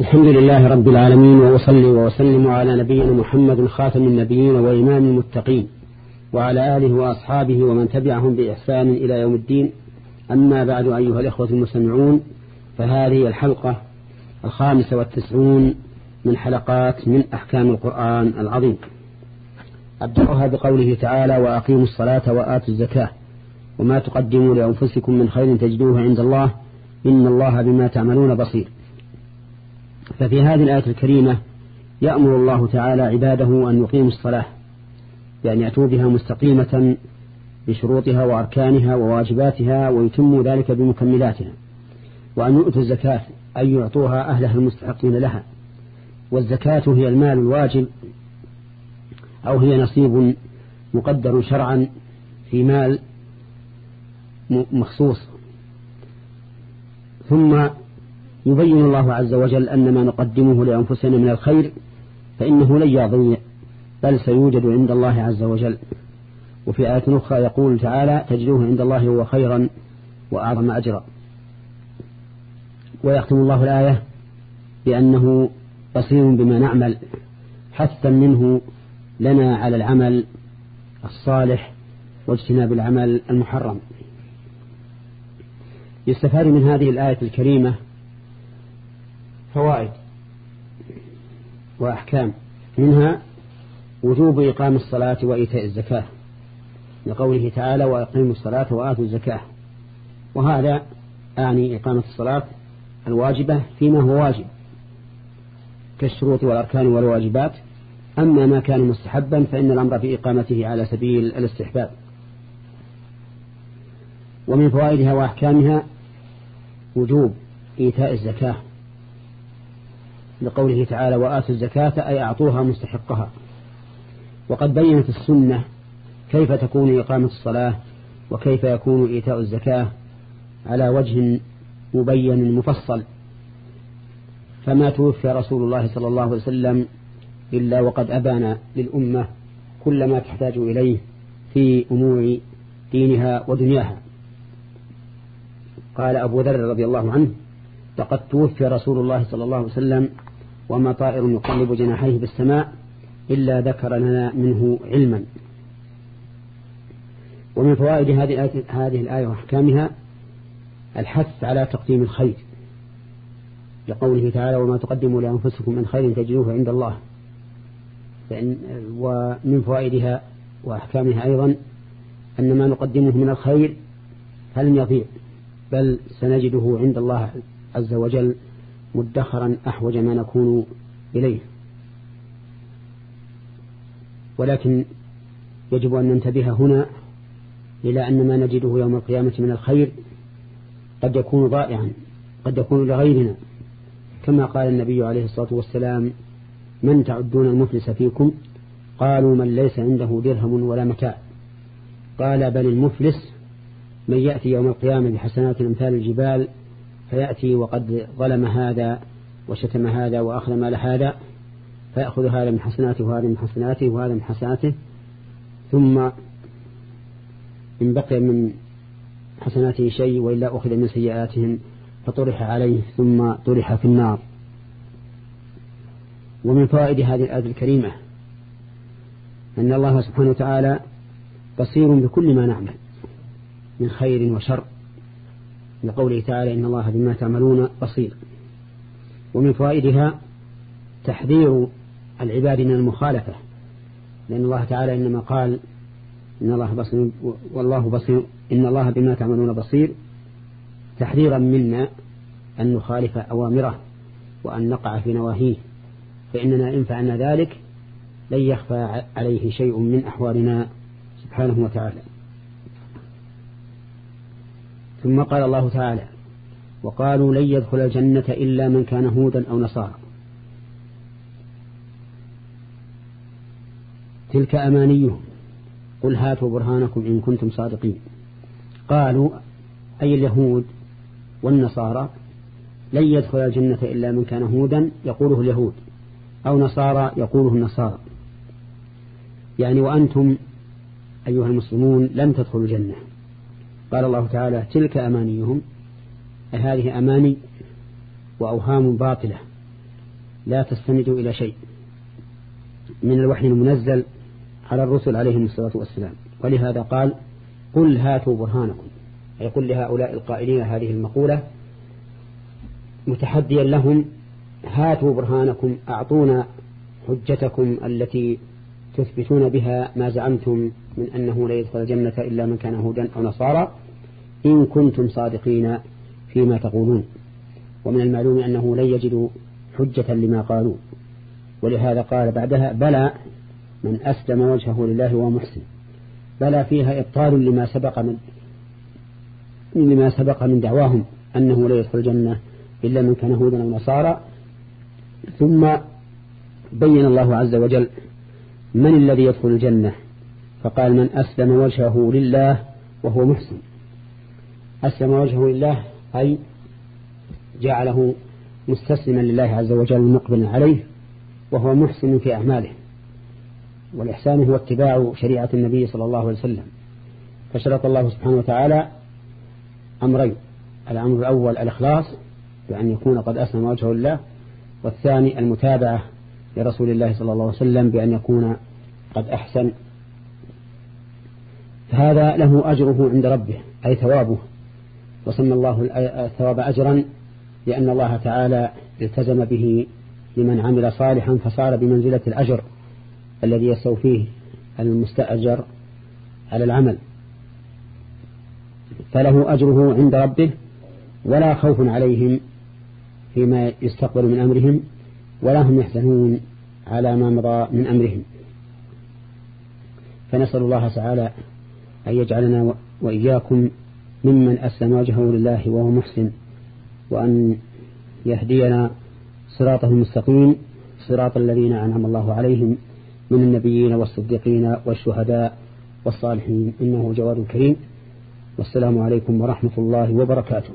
الحمد لله رب العالمين وأصلي وأسلم على نبينا محمد خاتم النبيين وإمام المتقين وعلى آله وأصحابه ومن تبعهم بإحسان إلى يوم الدين. أما بعد أيها الإخوة المستمعون فهذه الحلقة الخامسة والتسعون من حلقات من أحكام القرآن العظيم. أبدأها بقوله تعالى وأقيموا الصلاة وآتوا الزكاة وما تقدموا لأنفسكم من خير تجدوه عند الله إن الله بما تعملون بصير. ففي هذه الآية الكريمة يأمر الله تعالى عباده أن يقيموا الصلاة بأن يأتوا بها مستقيمة بشروطها وأركانها وواجباتها ويتموا ذلك بمكملاتها وأن يؤتوا الزكاة أن يعطوها أهلها المستحقين لها والزكاة هي المال الواجب أو هي نصيب مقدر شرعا في مال مخصوص. ثم يبين الله عز وجل أن ما نقدمه لأنفسنا من الخير فإنه لن يضيع بل سيوجد عند الله عز وجل. وفي آية أخرى يقول تعالى تجدوه عند الله هو خيرا وأعظم أجرا. ويختم الله الآية بأنه بصير بما نعمل حثا منه لنا على العمل الصالح واجتناب العمل المحرم. يستفاد من هذه الآية الكريمة فوائد وأحكام. منها وجوب إقام الصلاة وإيتاء الزكاة لقوله تعالى وأقيموا الصلاة وآتوا الزكاة. وهذا أعني إقامة الصلاة الواجبة فيما هو واجب كالشروط والأركان والواجبات. أما ما كان مستحبا فإن الأمر في إقامته على سبيل الاستحباب. ومن فوائدها وأحكامها وجوب إيتاء الزكاة. لقوله تعالى وآتوا الزكاة أي أعطوها مستحقها. وقد بينت السنة كيف تكون إقامة الصلاة وكيف يكون إيتاء الزكاة على وجه مبين مفصل. فما توفي رسول الله صلى الله عليه وسلم إلا وقد أبان للأمة كل ما تحتاج إليه في أمور دينها ودنياها. قال أبو ذر رضي الله عنه لقد توفي رسول الله صلى الله عليه وسلم وما طائر يقلب جناحيه بالسماء إلا ذكر لنا منه علما. ومن فوائد هذه هذه الآية وأحكامها الحث على تقديم الخير لقوله تعالى وما تقدموا لأنفسكم من خير تجدوه عند الله. فإن ومن فوائدها وأحكامها أيضا أن ما نقدمه من الخير فلن يضيع بل سنجده عند الله عز وجل مدخرا أحوج ما نكون إليه. ولكن يجب أن ننتبه هنا إلى أن ما نجده يوم القيامة من الخير قد يكون ضائعا قد يكون لغيرنا. كما قال النبي عليه الصلاة والسلام من تعدون المفلس فيكم قالوا من ليس عنده درهم ولا متاع. قال بل المفلس من يأتي يوم القيامة بحسنات أمثال الجبال فيأتي وقد ظلم هذا وشتم هذا وأخذ مال هذا فيأخذ هذا من حسناته وهذا من حسناته وهذا من حسناته ثم إن بقي من حسناته شيء وإلا أخذ من سيئاتهم فطرح عليه ثم طرح في النار. ومن فوائد هذه الآية الكريمة أن الله سبحانه وتعالى بصير بكل ما نعمل من خير وشر. لقوله تعالى إن الله بما تعملون بصير. ومن فوائدها تحذير العباد من المخالفة لأن الله تعالى إنما قال إن الله بصير والله بصير إن الله بما تعملون بصير تحذيرا منا أن نخالف أوامره وأن نقع في نواهيه فإننا إن فعلنا ذلك لن يخفى عليه شيء من أحوالنا سبحانه وتعالى. ثم قال الله تعالى وقالوا لن يدخل الجنة إلا من كان هودا أو نصارى. تلك أمانيهم. قل هاتوا برهانكم إن كنتم صادقين. قالوا أي اليهود والنصارى لن يدخل الجنة إلا من كان هودا يقوله اليهود أو نصارى يقوله النصارى. يعني وأنتم أيها المسلمون لم تدخلوا الجنة. قال الله تعالى تلك أمانيهم هذه أماني وأوهام باطلة لا تستندوا إلى شيء من الوحي المنزل على الرسل عليهم الصلاة والسلام. ولهذا قال قل هاتوا برهانكم أي قل لهؤلاء القائلين هذه المقولة متحديا لهم هاتوا برهانكم أعطونا حجتكم التي تثبتون بها ما زعمتم من أنه لا يدخل الجنة إلا من كان هودا أو نصارى إن كنتم صادقين فيما تقولون. ومن المعلوم أنه لن يجدوا حجة لما قالوا. ولهذا قال بعدها بلى من أسلم وجهه لله وهو محسن. بلى فيها إبطال لما سبق من لما سبق من دعواهم أنه لا يدخل الجنة إلا من كان هودا أو نصارى. ثم بين الله عز وجل من الذي يدخل الجنة؟ فقال من أسلم وجهه لله وهو محسن. أسلم وجهه لله أي جعله مستسلما لله عز وجل مقبلا عليه وهو محسن في أعماله. والإحسان هو اتباع شريعة النبي صلى الله عليه وسلم. فشرط الله سبحانه وتعالى أمرين الأمر الأول الإخلاص بأن يكون قد أسلم وجهه لله والثاني المتابعة لرسول الله صلى الله عليه وسلم بأن يكون قد أحسن هذا له أجره عند ربه أي ثوابه. وسمى الله الثواب أجرا لأن الله تعالى التزم به لمن عمل صالحا فصار بمنزلة الأجر الذي يستوفيه المستأجر على العمل. فله أجره عند ربه ولا خوف عليهم فيما يستقبل من أمرهم ولا هم يحزنون على ما مضى من أمرهم. فنسأل الله تعالى أن يجعلنا وإياكم ممن أسلم وجهه لله وهو محسن وأن يهدينا صراطه المستقيم صراط الذين أنعم الله عليهم من النبيين والصديقين والشهداء والصالحين. إنه جواد كريم. والسلام عليكم ورحمة الله وبركاته.